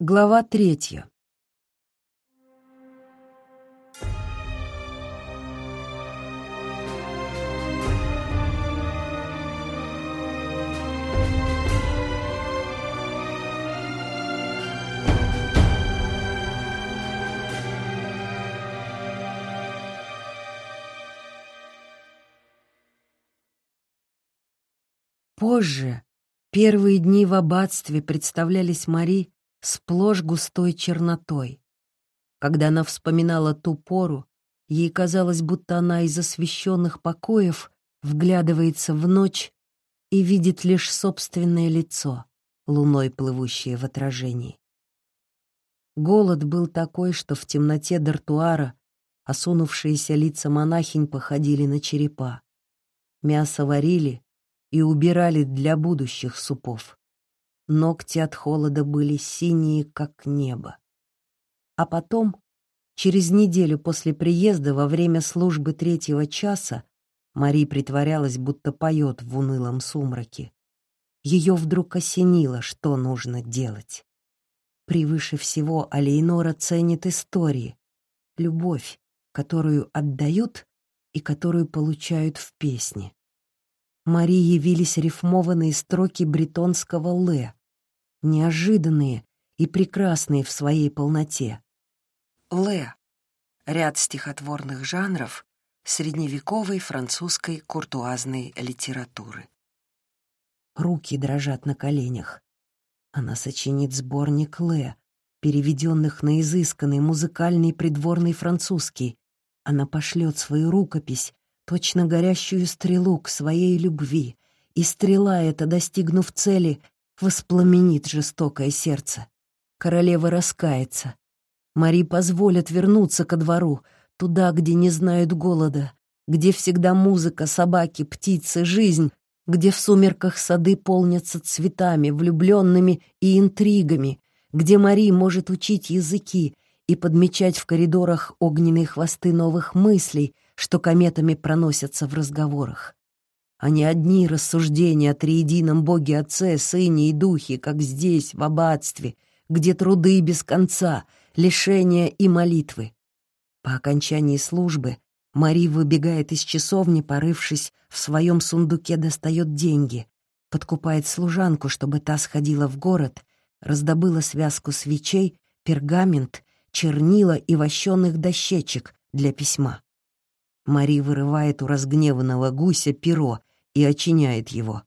Глава третья. Позже, первые дни в аббатстве представлялись Мари сплошь густой чернотой. Когда она вспоминала ту пору, ей казалось, будто она из освещенных покоев вглядывается в ночь и видит лишь собственное лицо, луной плывущее в отражении. Голод был такой, что в темноте дартуара осунувшиеся лица монахинь походили на черепа. Мясо варили и убирали для будущих супов. Ногти от холода были синие, как небо. А потом, через неделю после приезда, во время службы третьего часа, Мари притворялась, будто поет в унылом сумраке. Ее вдруг осенило, что нужно делать. Превыше всего Алейнора ценит истории, любовь, которую отдают и которую получают в песне. Мари явились рифмованные строки бретонского «Лэ», неожиданные и прекрасные в своей полноте. Ле — ряд стихотворных жанров средневековой французской куртуазной литературы. Руки дрожат на коленях. Она сочинит сборник Ле, переведенных на изысканный музыкальный придворный французский. Она пошлет свою рукопись, точно горящую стрелу к своей любви, и стрела эта, достигнув цели, воспламенит жестокое сердце. Королева раскается. Мари позволят вернуться ко двору, туда, где не знают голода, где всегда музыка, собаки, птицы, жизнь, где в сумерках сады полнятся цветами, влюбленными и интригами, где Мари может учить языки и подмечать в коридорах огненные хвосты новых мыслей, что кометами проносятся в разговорах а не одни рассуждения о триедином Боге Отце, Сыне и Духе, как здесь, в аббатстве, где труды без конца, лишения и молитвы. По окончании службы Мари выбегает из часовни, порывшись, в своем сундуке достает деньги, подкупает служанку, чтобы та сходила в город, раздобыла связку свечей, пергамент, чернила и вощенных дощечек для письма. Мари вырывает у разгневанного гуся перо и очиняет его.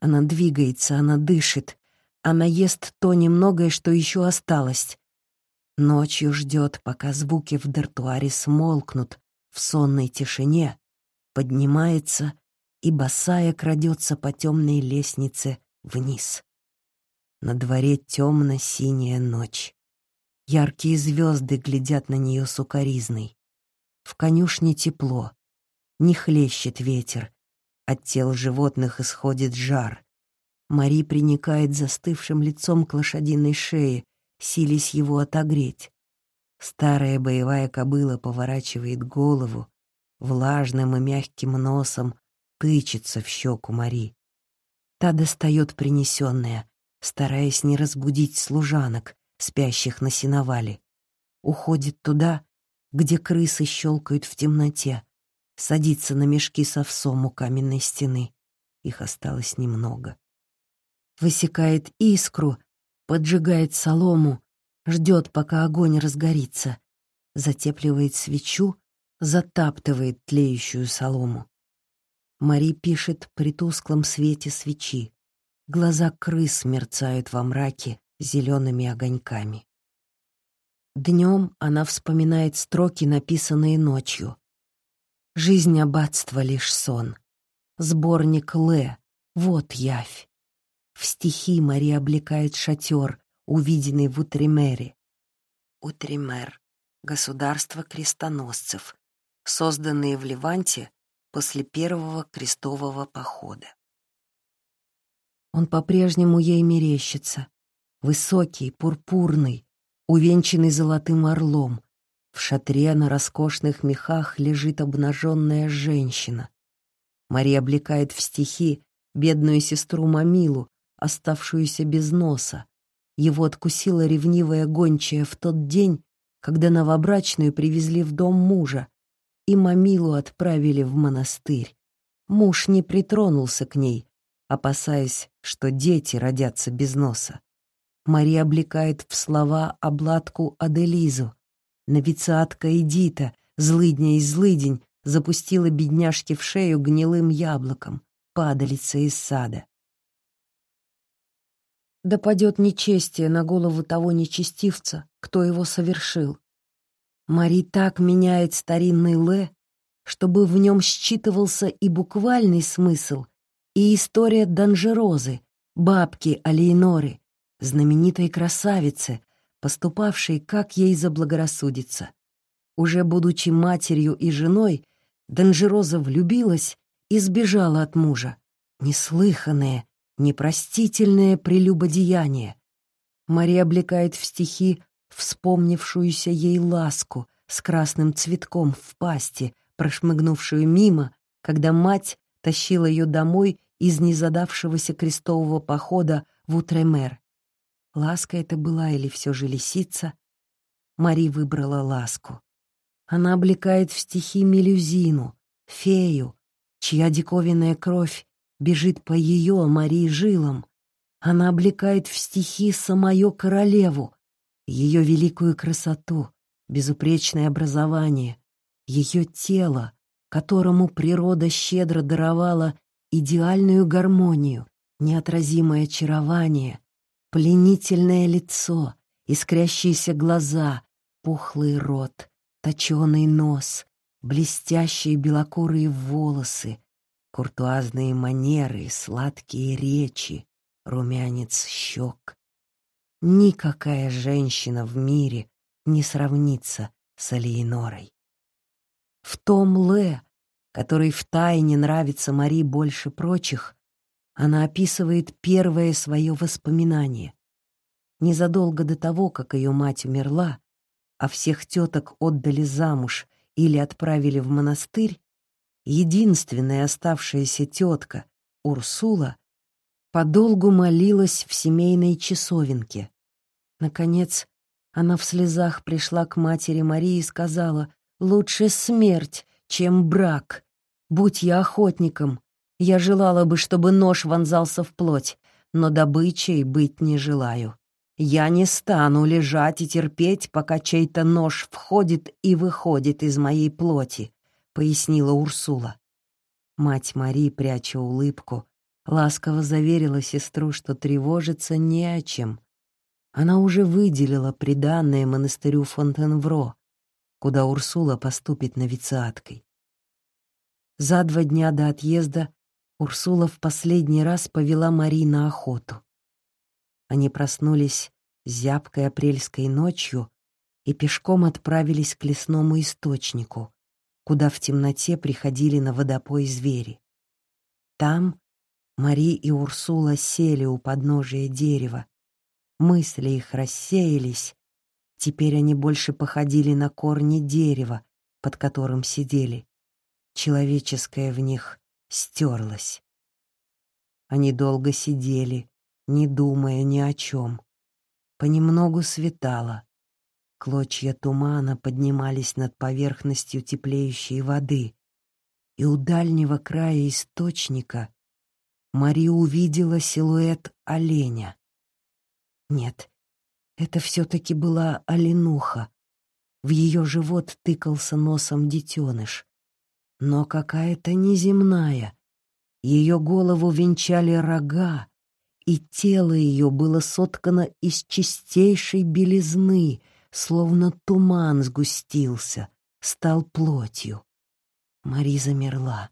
Она двигается, она дышит, она ест то немногое, что еще осталось. Ночью ждет, пока звуки в дартуаре смолкнут в сонной тишине, поднимается и босая крадется по темной лестнице вниз. На дворе темно-синяя ночь. Яркие звезды глядят на нее сукоризной. В конюшне тепло, не хлещет ветер, от тел животных исходит жар. Мари приникает застывшим лицом к лошадиной шее, сились его отогреть. Старая боевая кобыла поворачивает голову, влажным и мягким носом тычется в щеку Мари. Та достает принесенное, стараясь не разбудить служанок, спящих на сеновале. Уходит туда, где крысы щелкают в темноте, садится на мешки с овсом у каменной стены. Их осталось немного. Высекает искру, поджигает солому, ждет, пока огонь разгорится, затепливает свечу, затаптывает тлеющую солому. Мари пишет при тусклом свете свечи. Глаза крыс мерцают во мраке зелеными огоньками. Днем она вспоминает строки, написанные ночью. Жизнь аббатства — лишь сон. Сборник Ле — вот явь. В стихи Мария облекает шатер, увиденный в Утримере. Утример — государство крестоносцев, созданные в Ливанте после первого крестового похода. Он по-прежнему ей мерещится. Высокий, пурпурный, увенчанный золотым орлом, в шатре на роскошных мехах лежит обнаженная женщина. Мария облекает в стихи бедную сестру Мамилу, оставшуюся без носа, его откусила ревнивая гончая в тот день, когда новобрачную привезли в дом мужа, и Мамилу отправили в монастырь. Муж не притронулся к ней, опасаясь, что дети родятся без носа. Мария облекает в слова обладку Аделизу. Новицатка Эдита, злыдня и злыдень, запустила бедняжке в шею гнилым яблоком, падалица из сада. Да падет нечестие на голову того нечестивца, кто его совершил. Мари так меняет старинный Ле, чтобы в нем считывался и буквальный смысл, и история Данжерозы, бабки Алейноры, знаменитой красавицы, поступавшей, как ей заблагорассудится. Уже будучи матерью и женой, Данжероза влюбилась и сбежала от мужа. Неслыханное, непростительное прелюбодеяние. Мария облекает в стихи вспомнившуюся ей ласку с красным цветком в пасти, прошмыгнувшую мимо, когда мать тащила ее домой из незадавшегося крестового похода в Утремер. Ласка это была или все же лисица? Мари выбрала ласку. Она облекает в стихи мелюзину, фею, чья диковинная кровь бежит по ее, Марии, жилам. Она облекает в стихи самую королеву, ее великую красоту, безупречное образование, ее тело, которому природа щедро даровала идеальную гармонию, неотразимое очарование, пленительное лицо, искрящиеся глаза, пухлый рот, точеный нос, блестящие белокурые волосы, куртуазные манеры, сладкие речи, румянец щек, Никакая женщина в мире не сравнится с Алиенорой. В том Ле, который втайне нравится Мари больше прочих, она описывает первое свое воспоминание. Незадолго до того, как ее мать умерла, а всех теток отдали замуж или отправили в монастырь, единственная оставшаяся тетка, Урсула, подолгу молилась в семейной часовенке. Наконец, она в слезах пришла к матери Марии и сказала, «Лучше смерть, чем брак. Будь я охотником, я желала бы, чтобы нож вонзался в плоть, но добычей быть не желаю. Я не стану лежать и терпеть, пока чей-то нож входит и выходит из моей плоти», — пояснила Урсула. Мать Мари, пряча улыбку, ласково заверила сестру, что тревожиться не о чем. Она уже выделила приданное монастырю Фонтенвро, куда Урсула поступит новициаткой. За два дня до отъезда Урсула в последний раз повела Мари на охоту. Они проснулись зябкой апрельской ночью и пешком отправились к лесному источнику, куда в темноте приходили на водопой звери. Там Мари и Урсула сели у подножия дерева. Мысли их рассеялись. Теперь они больше походили на корни дерева, под которым сидели. Человеческое в них стерлось. Они долго сидели, не думая ни о чем. Понемногу светало. Клочья тумана поднимались над поверхностью теплеющей воды, и у дальнего края источника Мари увидела силуэт оленя. Нет, это все-таки была оленуха. В ее живот тыкался носом детеныш. Но какая-то неземная. Ее голову венчали рога, и тело ее было соткано из чистейшей белизны, словно туман сгустился, стал плотью. Мари замерла,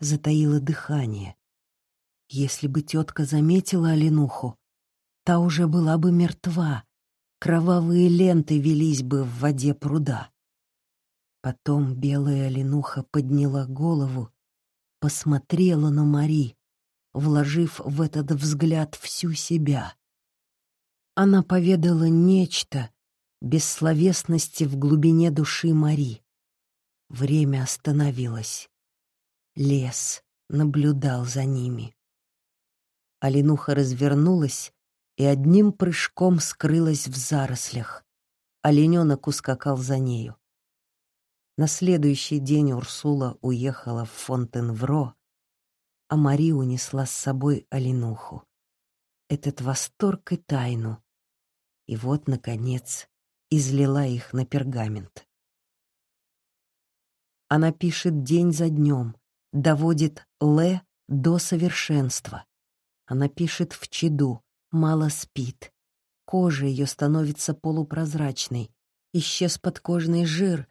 затаила дыхание. Если бы тетка заметила Оленуху, та уже была бы мертва, кровавые ленты велись бы в воде пруда. Потом белая Оленуха подняла голову, посмотрела на Мари, вложив в этот взгляд всю себя. Она поведала нечто, без словесности в глубине души Мари. Время остановилось. Лес наблюдал за ними. Алинуха развернулась и одним прыжком скрылась в зарослях. Олененок ускакал за нею. На следующий день Урсула уехала в Фонтенвро, а Мари унесла с собой Оленуху. Этот восторг и тайну. И вот, наконец, излила их на пергамент. Она пишет день за днем, доводит Ле до совершенства. Она пишет в чаду, мало спит. Кожа ее становится полупрозрачной. Исчез подкожный жир.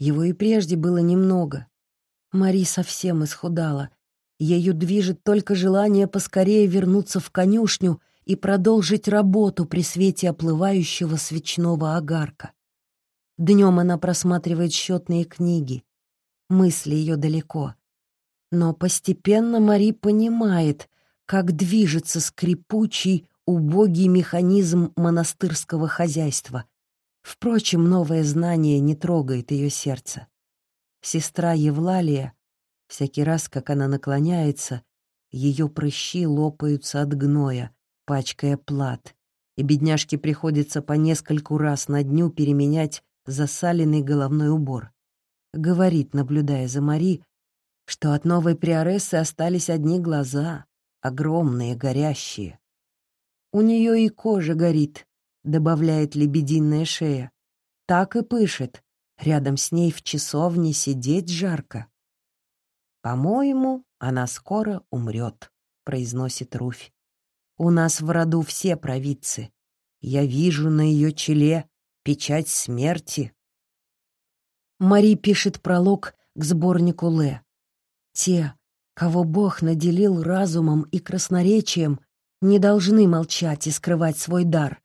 Его и прежде было немного. Мари совсем исхудала. Ею движет только желание поскорее вернуться в конюшню и продолжить работу при свете оплывающего свечного огарка. Днем она просматривает счетные книги. Мысли ее далеко. Но постепенно Мари понимает, как движется скрипучий, убогий механизм монастырского хозяйства. Впрочем, новое знание не трогает ее сердце. Сестра Евлалия, всякий раз, как она наклоняется, ее прыщи лопаются от гноя, пачкая плат, и бедняжке приходится по нескольку раз на дню переменять засаленный головной убор. Говорит, наблюдая за Мари, что от новой приорессы остались одни глаза, огромные, горящие. У нее и кожа горит, добавляет лебединая шея. Так и пышет. Рядом с ней в часовне сидеть жарко. «По-моему, она скоро умрет», — произносит Руфь. У нас в роду все провидцы. Я вижу на ее челе печать смерти. Мари пишет пролог к сборнику Ле. Те, кого Бог наделил разумом и красноречием, не должны молчать и скрывать свой дар.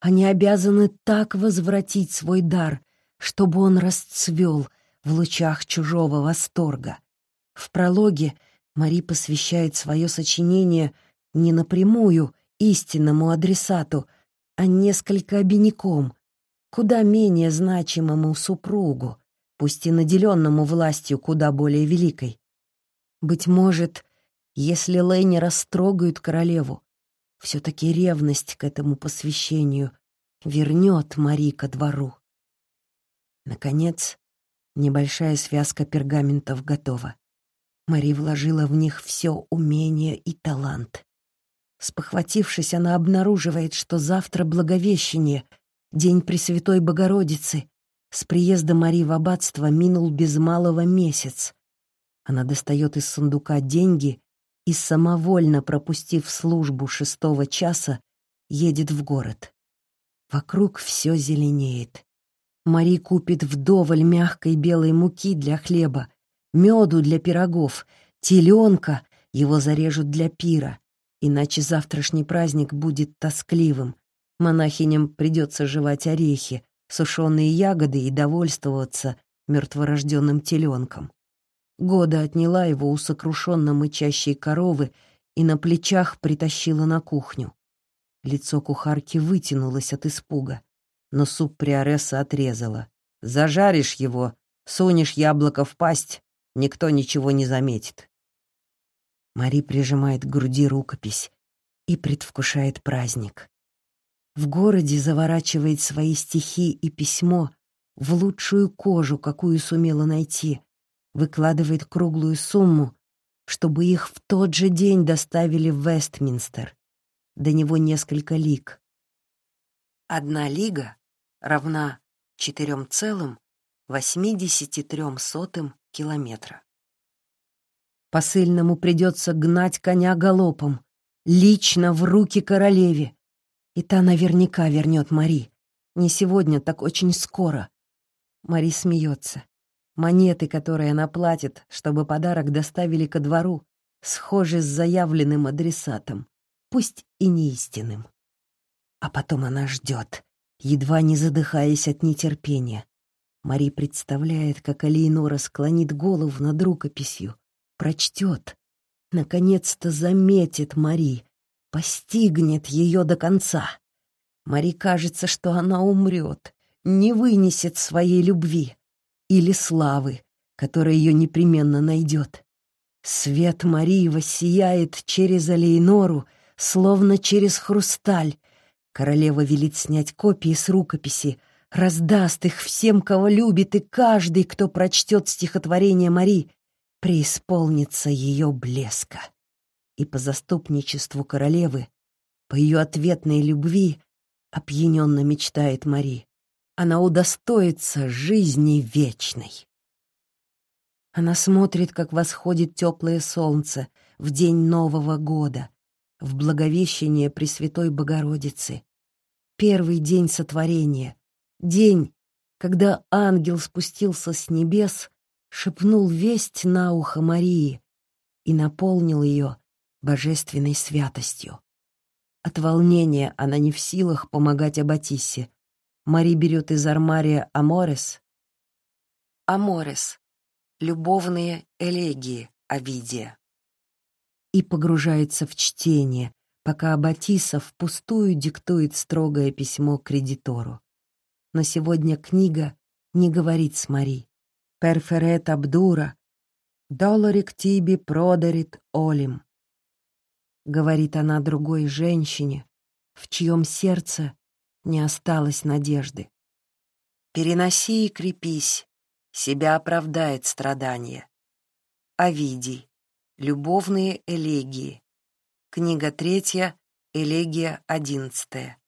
Они обязаны так возвратить свой дар, чтобы он расцвел в лучах чужого восторга. В прологе Мари посвящает свое сочинение — не напрямую истинному адресату, а несколько обиняком, куда менее значимому супругу, пусть и наделенному властью куда более великой. Быть может, если Лэйни растрогают королеву, все-таки ревность к этому посвящению вернет Мари ко двору. Наконец, небольшая связка пергаментов готова. Мари вложила в них все умение и талант. Спохватившись, она обнаруживает, что завтра Благовещение, день Пресвятой Богородицы. С приезда Марии в аббатство минул без малого месяц. Она достает из сундука деньги и, самовольно пропустив службу шестого часа, едет в город. Вокруг все зеленеет. Мари купит вдоволь мягкой белой муки для хлеба, меду для пирогов, теленка, его зарежут для пира, Иначе завтрашний праздник будет тоскливым. Монахиням придется жевать орехи, сушеные ягоды и довольствоваться мертворожденным теленком. Года отняла его у сокрушенно мычащей коровы и на плечах притащила на кухню. Лицо кухарки вытянулось от испуга, но суп приоресса отрезала. «Зажаришь его, сунешь яблоко в пасть, никто ничего не заметит». Мари прижимает к груди рукопись и предвкушает праздник. В городе заворачивает свои стихи и письмо в лучшую кожу, какую сумела найти, выкладывает круглую сумму, чтобы их в тот же день доставили в Вестминстер. До него несколько лиг. Одна лига равна 4,83 километра. Посыльному придется гнать коня галопом, лично в руки королеве. И та наверняка вернет Мари. Не сегодня, так очень скоро. Мари смеется. Монеты, которые она платит, чтобы подарок доставили ко двору, схожи с заявленным адресатом, пусть и неистинным. А потом она ждет, едва не задыхаясь от нетерпения. Мари представляет, как Алиенора склонит голову над рукописью, прочтет, наконец-то заметит Мари, постигнет ее до конца. Мари кажется, что она умрет, не вынесет своей любви или славы, которая ее непременно найдет. Свет Марии воссияет через Алейнору, словно через хрусталь. Королева велит снять копии с рукописи, раздаст их всем, кого любит, и каждый, кто прочтет стихотворение Мари, преисполнится ее блеска. И по заступничеству королевы, по ее ответной любви, опьяненно мечтает Мари, она удостоится жизни вечной. Она смотрит, как восходит теплое солнце в день Нового года, в Благовещение Пресвятой Богородицы. Первый день сотворения, день, когда ангел спустился с небес, шепнул весть на ухо Марии и наполнил ее божественной святостью. От волнения она не в силах помогать Аббатиссе. Мари берет из армария Аморес. Аморес — любовные элегии Овидия. И погружается в чтение, пока Аббатиса впустую диктует строгое письмо кредитору. Но сегодня книга не говорит с Мари. «Перферет Абдура, долорик тиби продарит олим», говорит она другой женщине, в чьем сердце не осталось надежды. Переноси и крепись, себя оправдает страдание. Овидий. Любовные элегии. Книга третья, элегия одиннадцатая.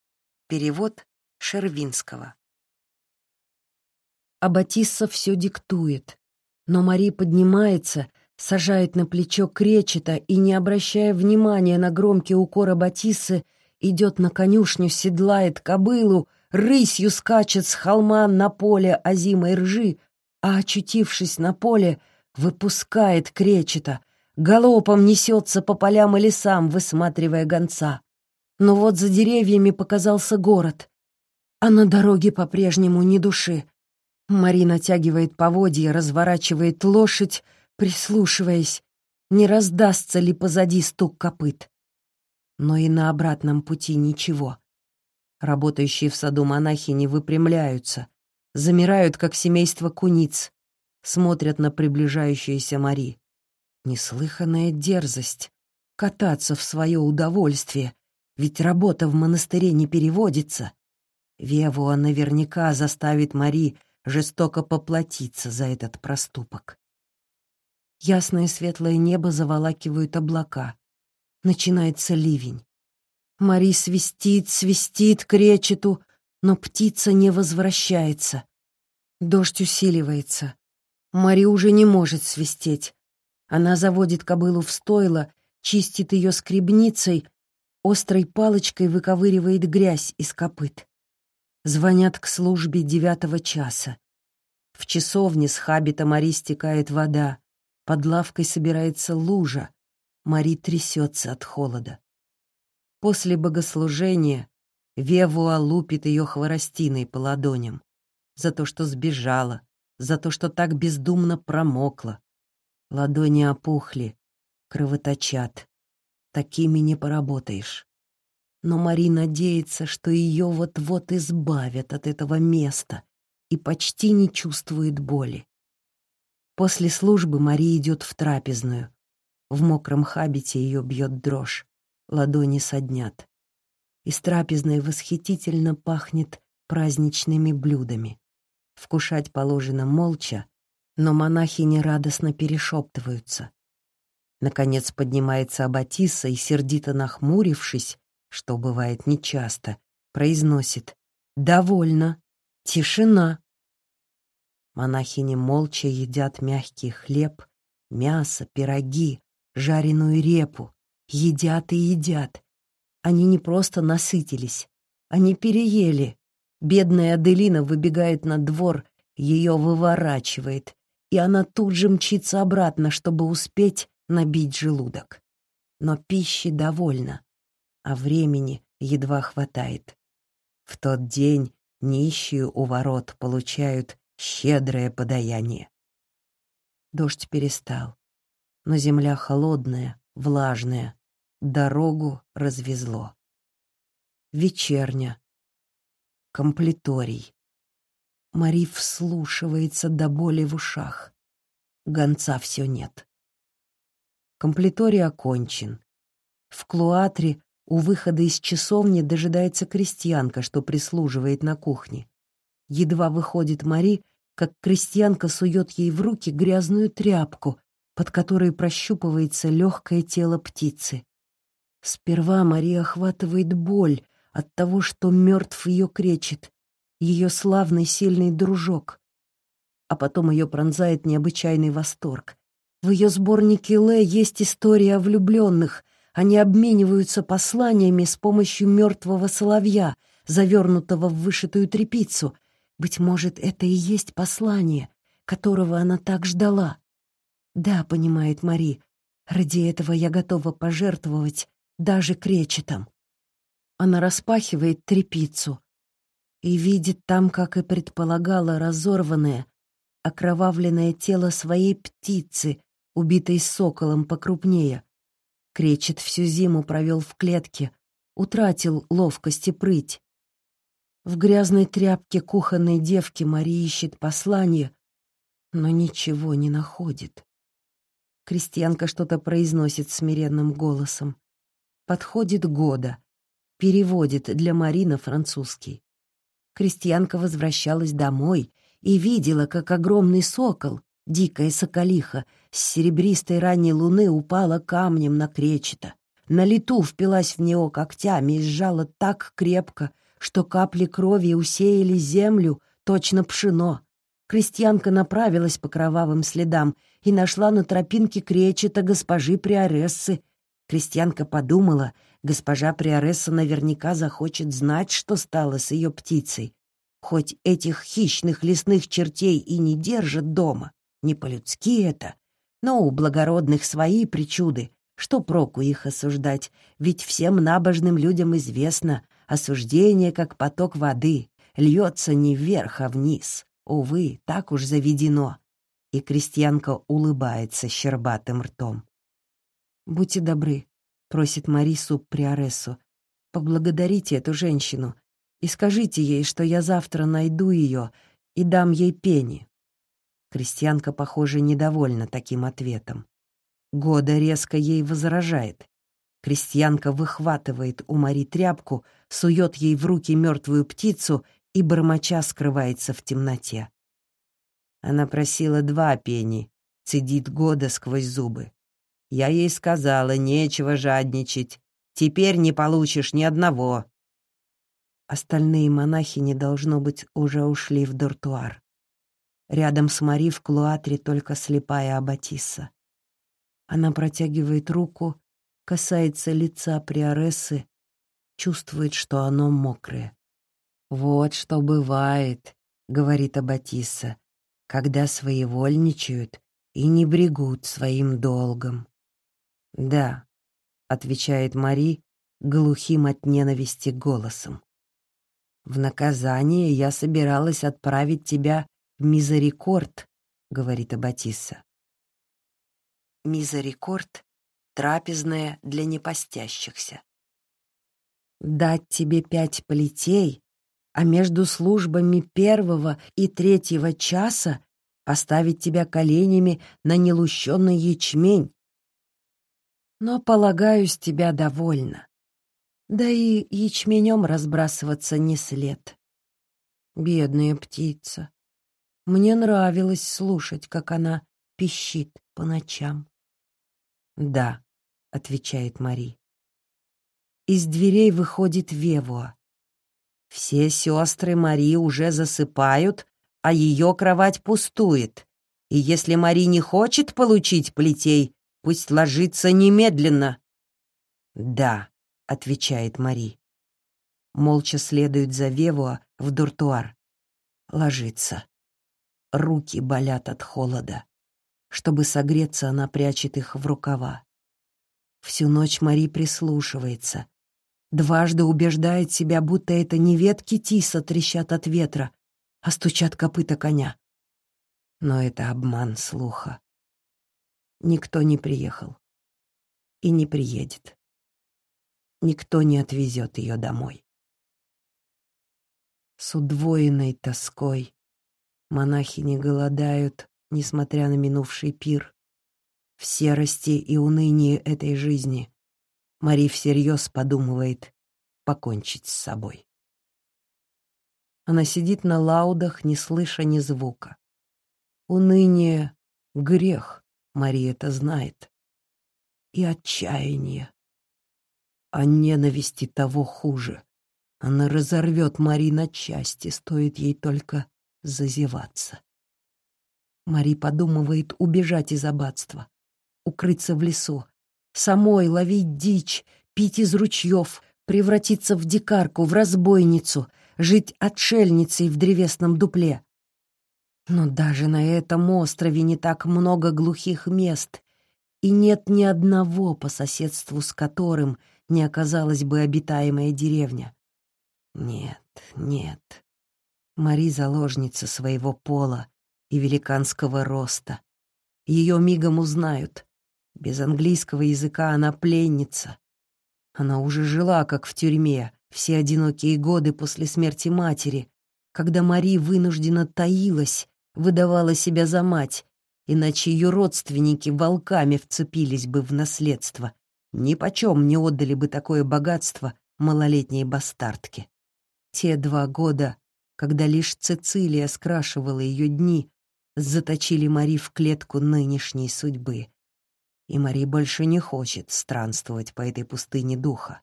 Перевод Шервинского. А Батисса все диктует, но Мари поднимается сажает на плечо кречета и, не обращая внимания на громкий укор Батиссы, идет на конюшню, седлает кобылу, рысью скачет с холма на поле озимой ржи, а, очутившись на поле, выпускает кречета, галопом несется по полям и лесам, высматривая гонца. Но вот за деревьями показался город, а на дороге по-прежнему ни души. Марина тягивает поводья, разворачивает лошадь, прислушиваясь, не раздастся ли позади стук копыт. Но и на обратном пути ничего. Работающие в саду монахи не выпрямляются, замирают, как семейство куниц, смотрят на приближающуюся Мари. Неслыханная дерзость — кататься в свое удовольствие, ведь работа в монастыре не переводится. Вевуа наверняка заставит Мари жестоко поплатиться за этот проступок. Ясное светлое небо заволакивают облака. Начинается ливень. Мари свистит, свистит, кречету, но птица не возвращается. Дождь усиливается. Мари уже не может свистеть. Она заводит кобылу в стойло, чистит ее скребницей, острой палочкой выковыривает грязь из копыт. Звонят к службе девятого часа. В часовне с хабита Мари стекает вода. Под лавкой собирается лужа. Мари трясется от холода. После богослужения Вевуа лупит ее хворостиной по ладоням. За то, что сбежала, за то, что так бездумно промокла. Ладони опухли, кровоточат. Такими не поработаешь. Но Мари надеется, что ее вот-вот избавят от этого места и почти не чувствует боли. После службы Мария идет в трапезную. В мокром хабите ее бьет дрожь, ладони соднят. Из трапезной восхитительно пахнет праздничными блюдами. Вкушать положено молча, но монахи нерадостно перешептываются. Наконец поднимается Аббатиса и, сердито нахмурившись, что бывает нечасто, произносит «Довольно! Тишина!» Монахини молча едят мягкий хлеб, мясо, пироги, жареную репу. Едят и едят. Они не просто насытились, они переели. Бедная Аделина выбегает на двор, ее выворачивает, и она тут же мчится обратно, чтобы успеть набить желудок. Но пищи довольно, а времени едва хватает. В тот день нищие у ворот получают щедрое подаяние. Дождь перестал, но земля холодная, влажная, дорогу развезло. Вечерня. Комплиторий. Мари вслушивается до боли в ушах. Гонца все нет. Комплиторий окончен. В клуатре У выхода из часовни дожидается крестьянка, что прислуживает на кухне. Едва выходит Мари, как крестьянка сует ей в руки грязную тряпку, под которой прощупывается легкое тело птицы. Сперва Мария охватывает боль от того, что мертв ее кречет, ее славный сильный дружок. А потом ее пронзает необычайный восторг. В ее сборнике Лэ есть история о влюбленных. Они обмениваются посланиями с помощью мертвого соловья, завернутого в вышитую тряпицу. Быть может, это и есть послание, которого она так ждала. Да, понимает Мари, ради этого я готова пожертвовать даже кречетом. Она распахивает трепицу и видит там, как и предполагала, разорванное, окровавленное тело своей птицы, убитой соколом покрупнее. Кречет всю зиму провел в клетке, утратил ловкость и прыть. В грязной тряпке кухонной девки Мария ищет послание, но ничего не находит. Крестьянка что-то произносит смиренным голосом. Подходит года. Переводит для Марина французский. Крестьянка возвращалась домой и видела, как огромный сокол, дикая соколиха, с серебристой ранней луны упала камнем на кречета. На лету впилась в него когтями и сжала так крепко, что капли крови усеяли землю, точно пшено. Крестьянка направилась по кровавым следам и нашла на тропинке кречета госпожи Приорессы. Крестьянка подумала, госпожа Приоресса наверняка захочет знать, что стало с ее птицей. Хоть этих хищных лесных чертей и не держат дома, не по-людски это, но у благородных свои причуды. Что проку их осуждать, ведь всем набожным людям известно, осуждение, как поток воды, льется не вверх, а вниз. Увы, так уж заведено. И крестьянка улыбается щербатым ртом. «Будьте добры», — просит Марису Приоресу. «Поблагодарите эту женщину и скажите ей, что я завтра найду ее и дам ей пени». Крестьянка, похоже, недовольна таким ответом. Года резко ей возражает. Крестьянка выхватывает у Мари тряпку, сует ей в руки мертвую птицу и бормоча скрывается в темноте. Она просила два пени, цедит года сквозь зубы. Я ей сказала, нечего жадничать, теперь не получишь ни одного. Остальные монахи не должно быть, уже ушли в дортуар. Рядом с Мари в клуатре только слепая Аббатисса. Она протягивает руку, касается лица Приорессы, чувствует, что оно мокрое. «Вот что бывает», — говорит Аббатисса, «когда своевольничают и не брегут своим долгом». «Да», — отвечает Мари глухим от ненависти голосом. «В наказание я собиралась отправить тебя в Мизерикорд», — говорит Аббатисса. Мизерикорд — трапезная для непостящихся. «Дать тебе пять плетей а между службами первого и третьего часа поставить тебя коленями на нелущенный ячмень. Но, полагаю, с тебя довольно. Да и ячменем разбрасываться не след. Бедная птица. Мне нравилось слушать, как она пищит по ночам. «Да», — отвечает Мари. Из дверей выходит Вевуа. Все сестры Мари уже засыпают, а ее кровать пустует. И если Мари не хочет получить плетей, пусть ложится немедленно. «Да», — отвечает Мари. Молча следует за Вевуа в дуртуар. Ложится. Руки болят от холода. Чтобы согреться, она прячет их в рукава. Всю ночь Мари прислушивается, Дважды убеждает себя, будто это не ветки тиса трещат от ветра, а стучат копыта коня. Но это обман слуха. Никто не приехал и не приедет. Никто не отвезет ее домой. С удвоенной тоской монахи не голодают, несмотря на минувший пир. В серости и унынии этой жизни Мари всерьез подумывает покончить с собой. Она сидит на лаудах, не слыша ни звука. Уныние — грех, Мария это знает. И отчаяние. А ненависти того хуже. Она разорвет Мари на части, стоит ей только зазеваться. Мари подумывает убежать из аббатства, укрыться в лесу, самой ловить дичь, пить из ручьев, превратиться в дикарку, в разбойницу, жить отшельницей в древесном дупле. Но даже на этом острове не так много глухих мест, и нет ни одного, по соседству с которым не оказалась бы обитаемая деревня. Нет, нет. Мари — заложница своего пола и великанского роста. Ее мигом узнают. Без английского языка она пленница. Она уже жила, как в тюрьме, все одинокие годы после смерти матери, когда Мари вынуждена таилась, выдавала себя за мать, иначе ее родственники волками вцепились бы в наследство, ни почем не отдали бы такое богатство малолетней бастардке. Те два года, когда лишь Цицилия скрашивала ее дни, заточили Мари в клетку нынешней судьбы. И Мари больше не хочет странствовать по этой пустыне духа.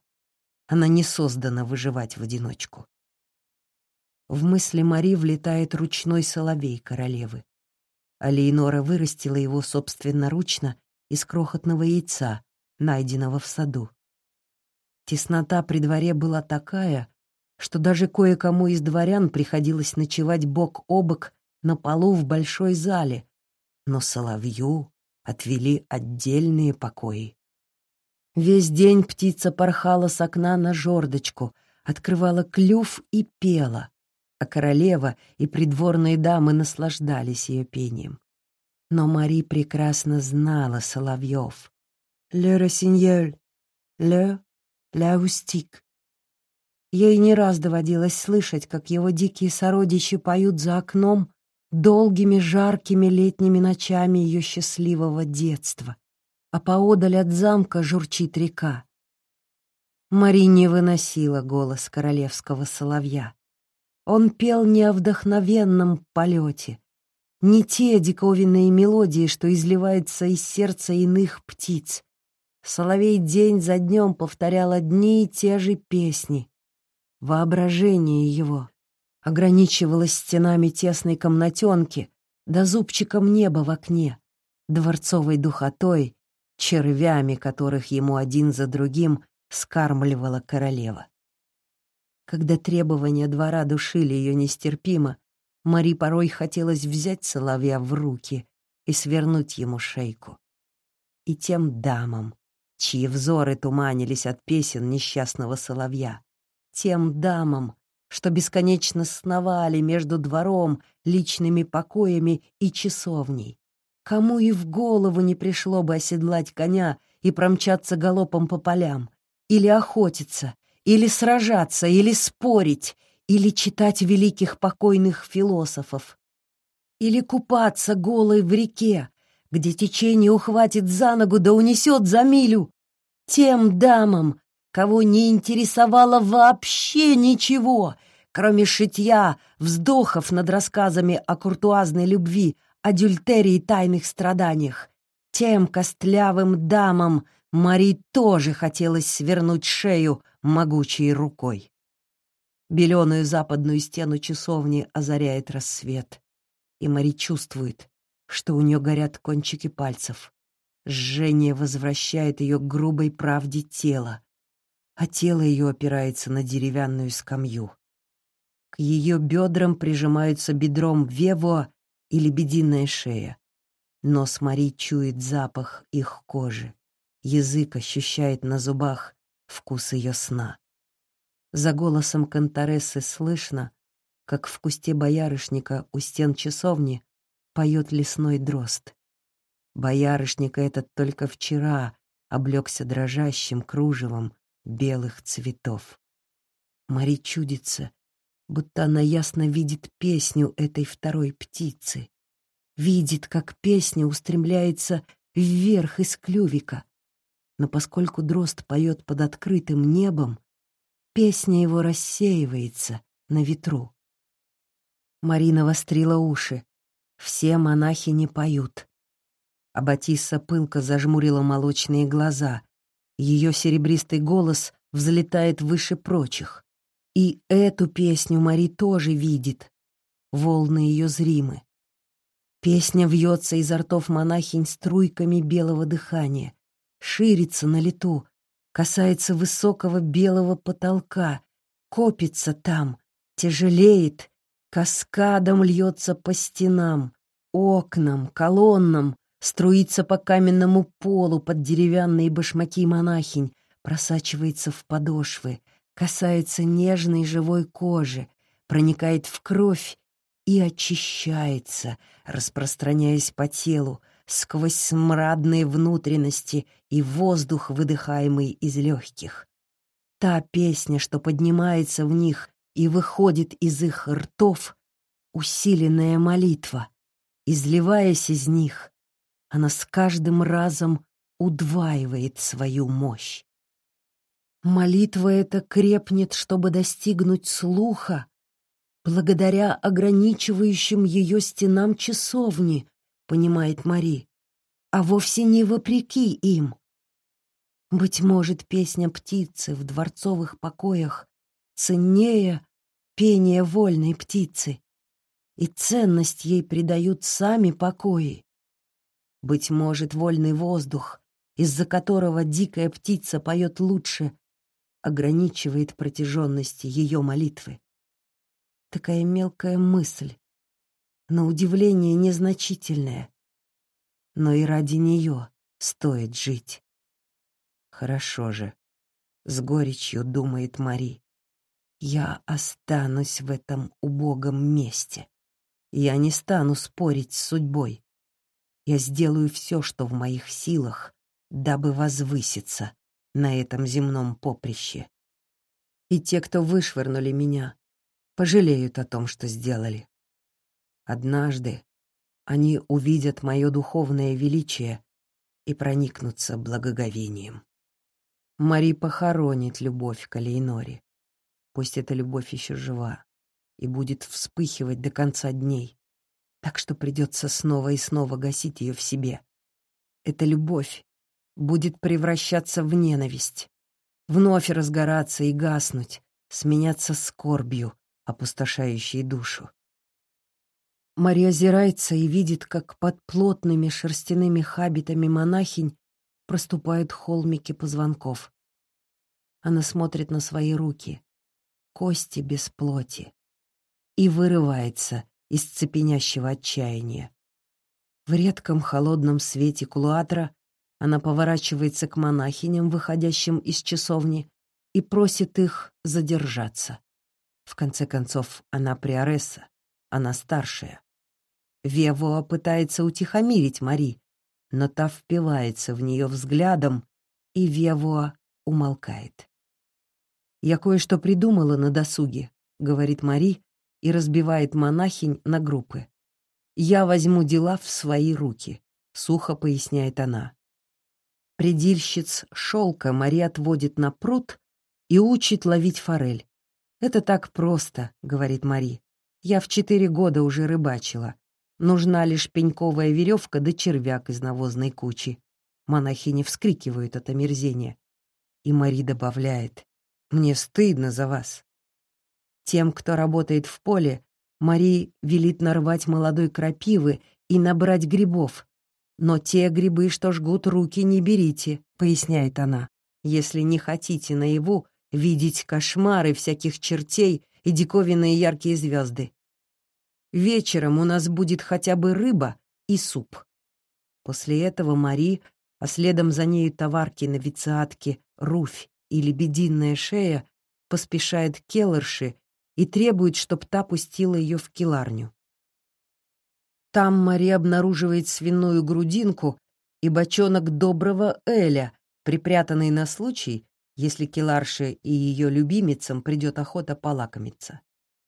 Она не создана выживать в одиночку. В мысли Мари влетает ручной соловей королевы. А Лейнора вырастила его собственноручно из крохотного яйца, найденного в саду. Теснота при дворе была такая, что даже кое-кому из дворян приходилось ночевать бок о бок на полу в большой зале, но соловью отвели отдельные покои. Весь день птица порхала с окна на жердочку, открывала клюв и пела, а королева и придворные дамы наслаждались ее пением. Но Мари прекрасно знала соловьев. «Le rossignol», «Le l'austique». Ей не раз доводилось слышать, как его дикие сородичи поют за окном долгими жаркими летними ночами ее счастливого детства, а поодаль от замка журчит река. Мари не выносила голос королевского соловья. Он пел не о вдохновенном полете, не те диковинные мелодии, что изливаются из сердца иных птиц. Соловей день за днем повторял одни и те же песни. Воображение его ограничивалось стенами тесной комнатенки да зубчиком неба в окне, дворцовой духотой, червями которых ему один за другим скармливала королева. Когда требования двора душили ее нестерпимо, Мари порой хотелось взять соловья в руки и свернуть ему шейку. И тем дамам, чьи взоры туманились от песен несчастного соловья, тем дамам, что бесконечно сновали между двором, личными покоями и часовней. Кому и в голову не пришло бы оседлать коня и промчаться галопом по полям, или охотиться, или сражаться, или спорить, или читать великих покойных философов, или купаться голой в реке, где течение ухватит за ногу да унесет за милю. Тем дамам, кого не интересовало вообще ничего, кроме шитья, вздохов над рассказами о куртуазной любви, адюльтерии и тайных страданиях. Тем костлявым дамам Мари тоже хотелось свернуть шею, могучей рукой. Беленую западную стену часовни озаряет рассвет, и Мари чувствует, что у нее горят кончики пальцев. Жжение возвращает ее к грубой правде тела, а тело ее опирается на деревянную скамью. К ее бедрам прижимаются бедром вево или лебединая шея. Нос Мари чует запах их кожи. Язык ощущает на зубах вкус ее сна. За голосом Кантарессы слышно, как в кусте боярышника у стен часовни поет лесной дрозд. Боярышника этот только вчера облегся дрожащим кружевом белых цветов. Мари чудится, будто она ясно видит песню этой второй птицы. Видит, как песня устремляется вверх из клювика, Но поскольку дрозд поет под открытым небом, песня его рассеивается на ветру. Марина вострила уши. Все монахи не поют. А Батисса пылко зажмурила молочные глаза. Ее серебристый голос взлетает выше прочих. И эту песню Мари тоже видит. Волны ее зримы. Песня вьется изо ртов монахинь струйками белого дыхания, ширится на лету, касается высокого белого потолка, копится там, тяжелеет, каскадом льется по стенам, окнам, колоннам, струится по каменному полу под деревянные башмаки монахинь, просачивается в подошвы, касается нежной живой кожи, проникает в кровь и очищается, распространяясь по телу, сквозь смрадные внутренности и воздух, выдыхаемый из легких. Та песня, что поднимается в них и выходит из их ртов, усиленная молитва, изливаясь из них, она с каждым разом удваивает свою мощь. Молитва эта крепнет, чтобы достигнуть слуха, благодаря ограничивающим ее стенам часовни, понимает Мари, а вовсе не вопреки им. Быть может, песня птицы в дворцовых покоях ценнее пения вольной птицы, и ценность ей придают сами покои. Быть может, вольный воздух, из-за которого дикая птица поет лучше, ограничивает протяженности ее молитвы. Такая мелкая мысль, на удивление незначительная, но и ради нее стоит жить. Хорошо же, с горечью думает Мари. Я останусь в этом убогом месте. Я не стану спорить с судьбой. Я сделаю все, что в моих силах, дабы возвыситься на этом земном поприще. И те, кто вышвырнули меня, пожалеют о том, что сделали. Однажды они увидят мое духовное величие и проникнутся благоговением. Мари похоронит любовь к. Пусть эта любовь еще жива и будет вспыхивать до конца дней, так что придется снова и снова гасить ее в себе. Эта любовь будет превращаться в ненависть, вновь разгораться и гаснуть, сменяться скорбью, опустошающей душу. Мария озирается и видит, как под плотными шерстяными хабитами монахинь проступают холмики позвонков. Она смотрит на свои руки, кости без плоти, и вырывается из цепенящего отчаяния. В редком холодном свете кулуатра она поворачивается к монахиням, выходящим из часовни, и просит их задержаться. В конце концов, она приоресса, она старшая. Вевуа пытается утихомирить Мари, но та впивается в нее взглядом, и Вевуа умолкает. «Я кое-что придумала на досуге», — говорит Мари и разбивает монахинь на группы. «Я возьму дела в свои руки», — сухо поясняет она. Предильщиц шелка Мари отводит на пруд и учит ловить форель. «Это так просто», — говорит Мари. «Я в четыре года уже рыбачила. Нужна лишь пеньковая веревка да червяк из навозной кучи. Монахини вскрикивают от омерзения. И Мари добавляет, «Мне стыдно за вас». Тем, кто работает в поле, Мари велит нарвать молодой крапивы и набрать грибов. «Но те грибы, что жгут руки, не берите», — поясняет она. «Если не хотите наяву видеть кошмары всяких чертей и диковинные яркие звезды. Вечером у нас будет хотя бы рыба и суп. После этого Мари, а следом за нею товарки на вициатке Руфь и лебединая шея, поспешает к Келлерши и требует, чтоб та пустила ее в келарню. Там Мари обнаруживает свиную грудинку и бочонок доброго Эля, припрятанный на случай, если Келарше и ее любимицам придет охота полакомиться.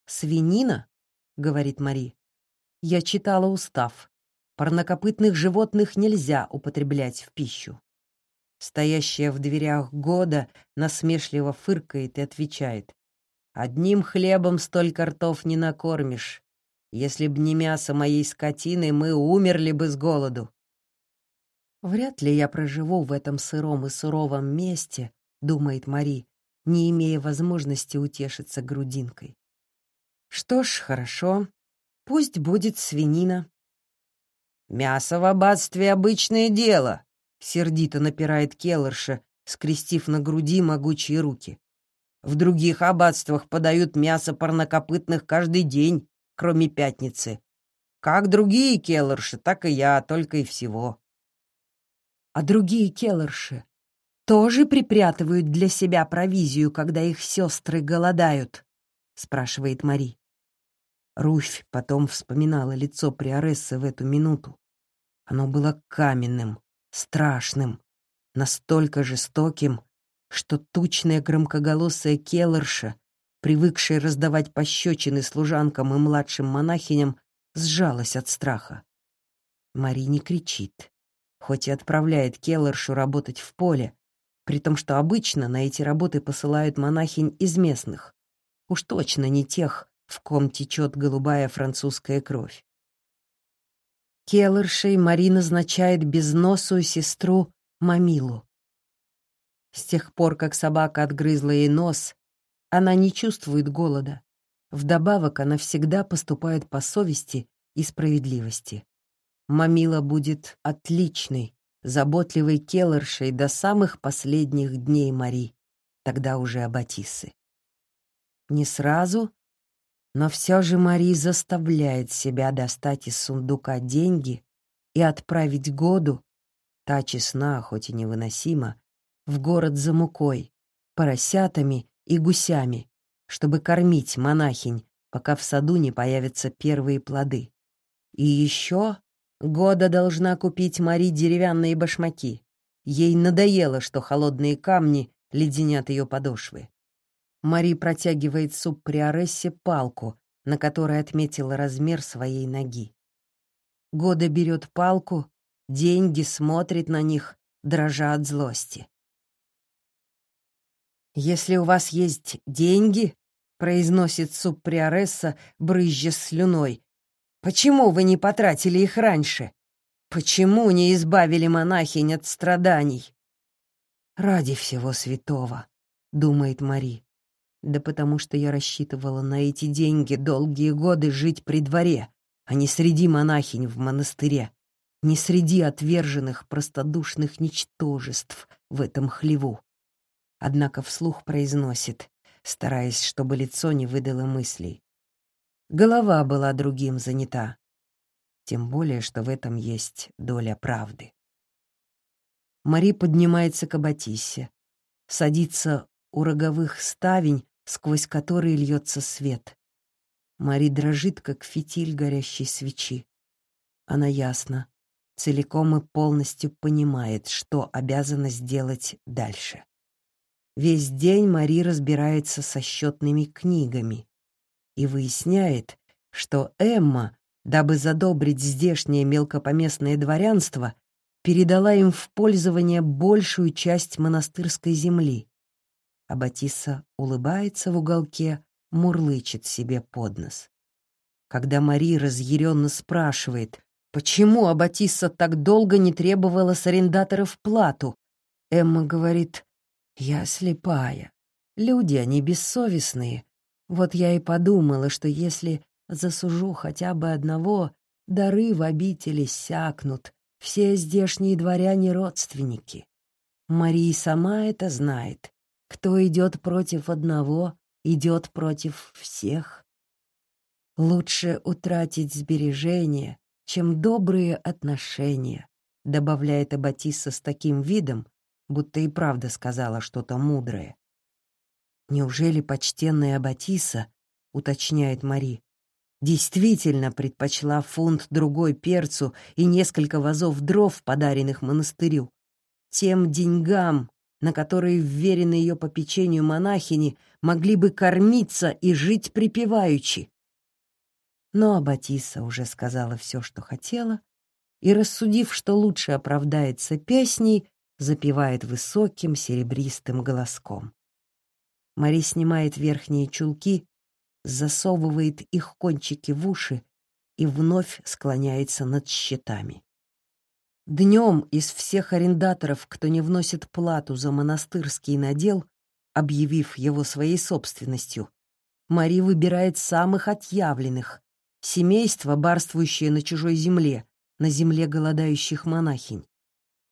Свинина — говорит Мари. «Я читала устав. Парнокопытных животных нельзя употреблять в пищу». Стоящая в дверях года насмешливо фыркает и отвечает. «Одним хлебом столько ртов не накормишь. Если б не мясо моей скотины, мы умерли бы с голоду». «Вряд ли я проживу в этом сыром и суровом месте», — думает Мари, не имея возможности утешиться грудинкой. «Что ж, хорошо. Пусть будет свинина». «Мясо в аббатстве — обычное дело», — сердито напирает Келлерша, скрестив на груди могучие руки. «В других аббатствах подают мясо парнокопытных каждый день, кроме пятницы. Как другие келлерши, так и я, только и всего». «А другие келлерши тоже припрятывают для себя провизию, когда их сестры голодают?» — спрашивает Мари. Руфь потом вспоминала лицо Приорессы в эту минуту. Оно было каменным, страшным, настолько жестоким, что тучная громкоголосая келлерша, привыкшая раздавать пощечины служанкам и младшим монахиням, сжалась от страха. Мари не кричит, хоть и отправляет келлершу работать в поле, при том, что обычно на эти работы посылают монахинь из местных. Уж точно не тех, в ком течет голубая французская кровь. Келлершей Мари назначает безносую сестру Мамилу. С тех пор, как собака отгрызла ей нос, она не чувствует голода. Вдобавок она всегда поступает по совести и справедливости. Мамила будет отличной, заботливой келлершей до самых последних дней Мари, тогда уже Аббатисы. Не сразу, но все же Мари заставляет себя достать из сундука деньги и отправить Году, та честна, хоть и невыносима, в город за мукой, поросятами и гусями, чтобы кормить монахинь, пока в саду не появятся первые плоды. И еще Года должна купить Мари деревянные башмаки. Ей надоело, что холодные камни леденят ее подошвы. Мари протягивает субприорессе палку, на которой отметила размер своей ноги. Года берет палку, деньги, смотрит на них, дрожа от злости. «Если у вас есть деньги», — произносит субприоресса, брызжа слюной, «почему вы не потратили их раньше? Почему не избавили монахинь от страданий?» «Ради всего святого», — думает Мари. Да потому что я рассчитывала на эти деньги долгие годы жить при дворе, а не среди монахинь в монастыре, не среди отверженных простодушных ничтожеств в этом хлеву. Однако вслух произносит, стараясь, чтобы лицо не выдало мыслей. Голова была другим занята. Тем более, что в этом есть доля правды. Мари поднимается к Аббатисе, садится у роговых ставень сквозь который льется свет. Мари дрожит, как фитиль горящей свечи. Она ясно, целиком и полностью понимает, что обязана сделать дальше. Весь день Мари разбирается со счетными книгами и выясняет, что Эмма, дабы задобрить здешнее мелкопоместное дворянство, передала им в пользование большую часть монастырской земли а улыбается в уголке, мурлычет себе под нос. Когда Мари разъяренно спрашивает, почему Аббатисса так долго не требовала с арендаторов плату, Эмма говорит, «Я слепая. Люди, они бессовестные. Вот я и подумала, что если засужу хотя бы одного, дары в обители сякнут, все здешние дворяне — родственники. Мария сама это знает кто идет против одного, идет против всех. Лучше утратить сбережения, чем добрые отношения, добавляет Аббатисса с таким видом, будто и правда сказала что-то мудрое. Неужели почтенная Аббатисса, уточняет Мари, действительно предпочла фунт другой перцу и несколько вазов дров, подаренных монастырю, тем деньгам, на которые вверены ее попечению монахини, могли бы кормиться и жить припеваючи. Но Аббатиса уже сказала все, что хотела, и, рассудив, что лучше оправдается песней, запевает высоким серебристым голоском. Мари снимает верхние чулки, засовывает их кончики в уши и вновь склоняется над щитами. Днем из всех арендаторов, кто не вносит плату за монастырский надел, объявив его своей собственностью, Мари выбирает самых отъявленных, семейство, барствующее на чужой земле, на земле голодающих монахинь.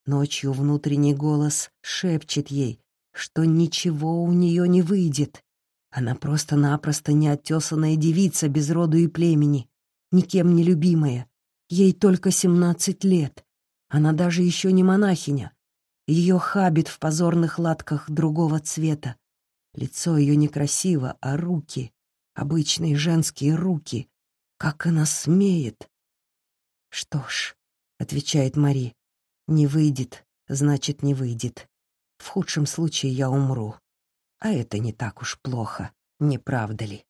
Ночью внутренний голос шепчет ей, что ничего у нее не выйдет. Она просто-напросто неоттесанная девица без роду и племени, никем не любимая. Ей только семнадцать лет. Она даже еще не монахиня. Ее хабит в позорных латках другого цвета. Лицо ее некрасиво, а руки, обычные женские руки, как она смеет. «Что ж», — отвечает Мари, — «не выйдет, значит, не выйдет. В худшем случае я умру. А это не так уж плохо, не правда ли?»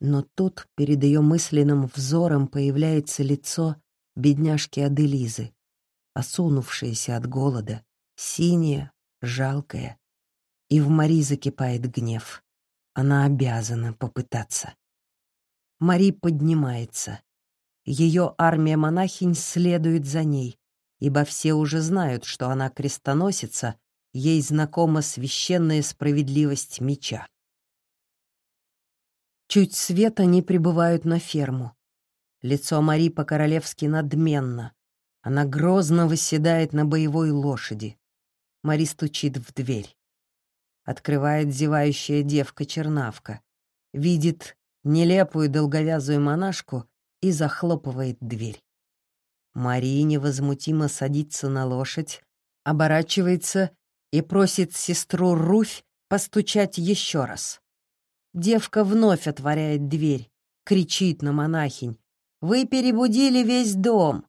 Но тут перед ее мысленным взором появляется лицо бедняжки Аделизы, осунувшееся от голода, синее, жалкое. И в Мари закипает гнев. Она обязана попытаться. Мари поднимается. Ее армия монахинь следует за ней, ибо все уже знают, что она крестоносица, ей знакома священная справедливость меча. Чуть свет они прибывают на ферму. Лицо Мари по-королевски надменно. Она грозно восседает на боевой лошади. Мари стучит в дверь. Открывает зевающая девка-чернавка. Видит нелепую долговязую монашку и захлопывает дверь. Мария невозмутимо садится на лошадь, оборачивается и просит сестру Руфь постучать еще раз. Девка вновь отворяет дверь, кричит на монахинь. «Вы перебудили весь дом!»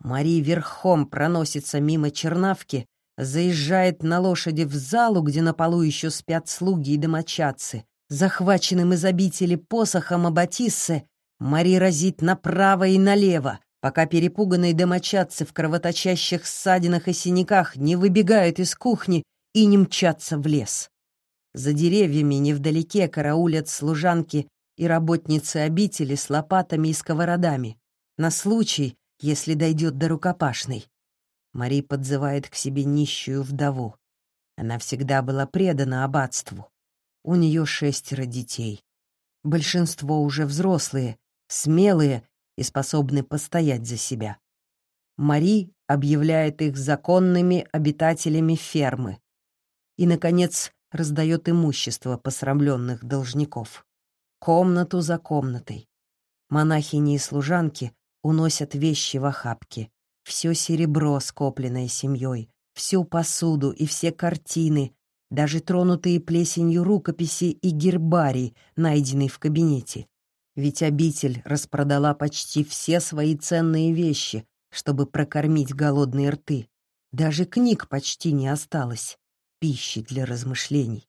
Мари верхом проносится мимо чернавки, заезжает на лошади в залу, где на полу еще спят слуги и домочадцы, Захваченным из обители посохом Аббатиссы, Мари разит направо и налево, пока перепуганные домочадцы в кровоточащих ссадинах и синяках не выбегают из кухни и не мчатся в лес. За деревьями невдалеке караулят служанки и работницы обители с лопатами и сковородами, на случай, если дойдет до рукопашной. Мари подзывает к себе нищую вдову. Она всегда была предана аббатству. У нее шестеро детей. Большинство уже взрослые, смелые и способны постоять за себя. Мари объявляет их законными обитателями фермы. И, наконец, раздает имущество посрамленных должников. Комнату за комнатой. Монахини и служанки уносят вещи в охапки. Все серебро, скопленное семьей, всю посуду и все картины, даже тронутые плесенью рукописи и гербарий, найденные в кабинете. Ведь обитель распродала почти все свои ценные вещи, чтобы прокормить голодные рты. Даже книг почти не осталось, пищи для размышлений.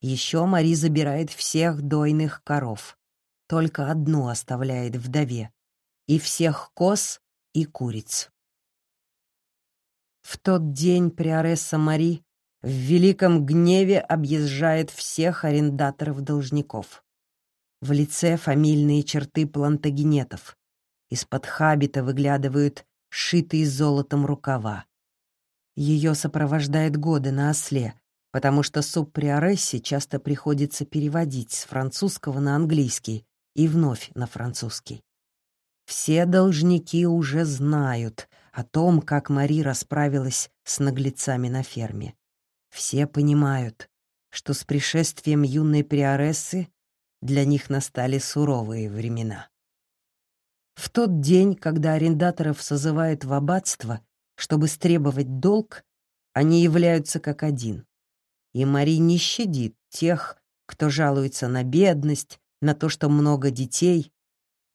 Еще Мари забирает всех дойных коров. Только одну оставляет вдове. И всех коз и куриц. В тот день приоресса Мари в великом гневе объезжает всех арендаторов-должников. В лице фамильные черты плантагенетов. Из-под хабита выглядывают шитые золотом рукава. Ее сопровождает годы на осле, потому что субприорессе часто приходится переводить с французского на английский и вновь на французский. Все должники уже знают о том, как Мари расправилась с наглецами на ферме. Все понимают, что с пришествием юной приорессы для них настали суровые времена. В тот день, когда арендаторов созывают в аббатство, чтобы стребовать долг, они являются как один. И Мари не щадит тех, кто жалуется на бедность, на то, что много детей.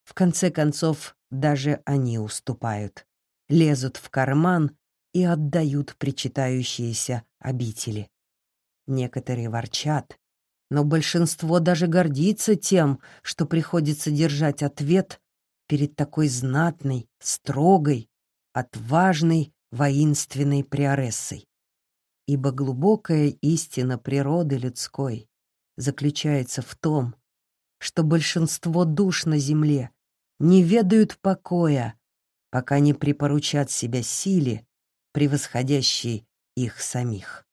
В конце концов, даже они уступают, лезут в карман и отдают причитающиеся обители. Некоторые ворчат, но большинство даже гордится тем, что приходится держать ответ перед такой знатной, строгой, отважной воинственной приорессой. Ибо глубокая истина природы людской заключается в том, что большинство душ на земле не ведают покоя, пока не припоручат себя силе, превосходящей их самих.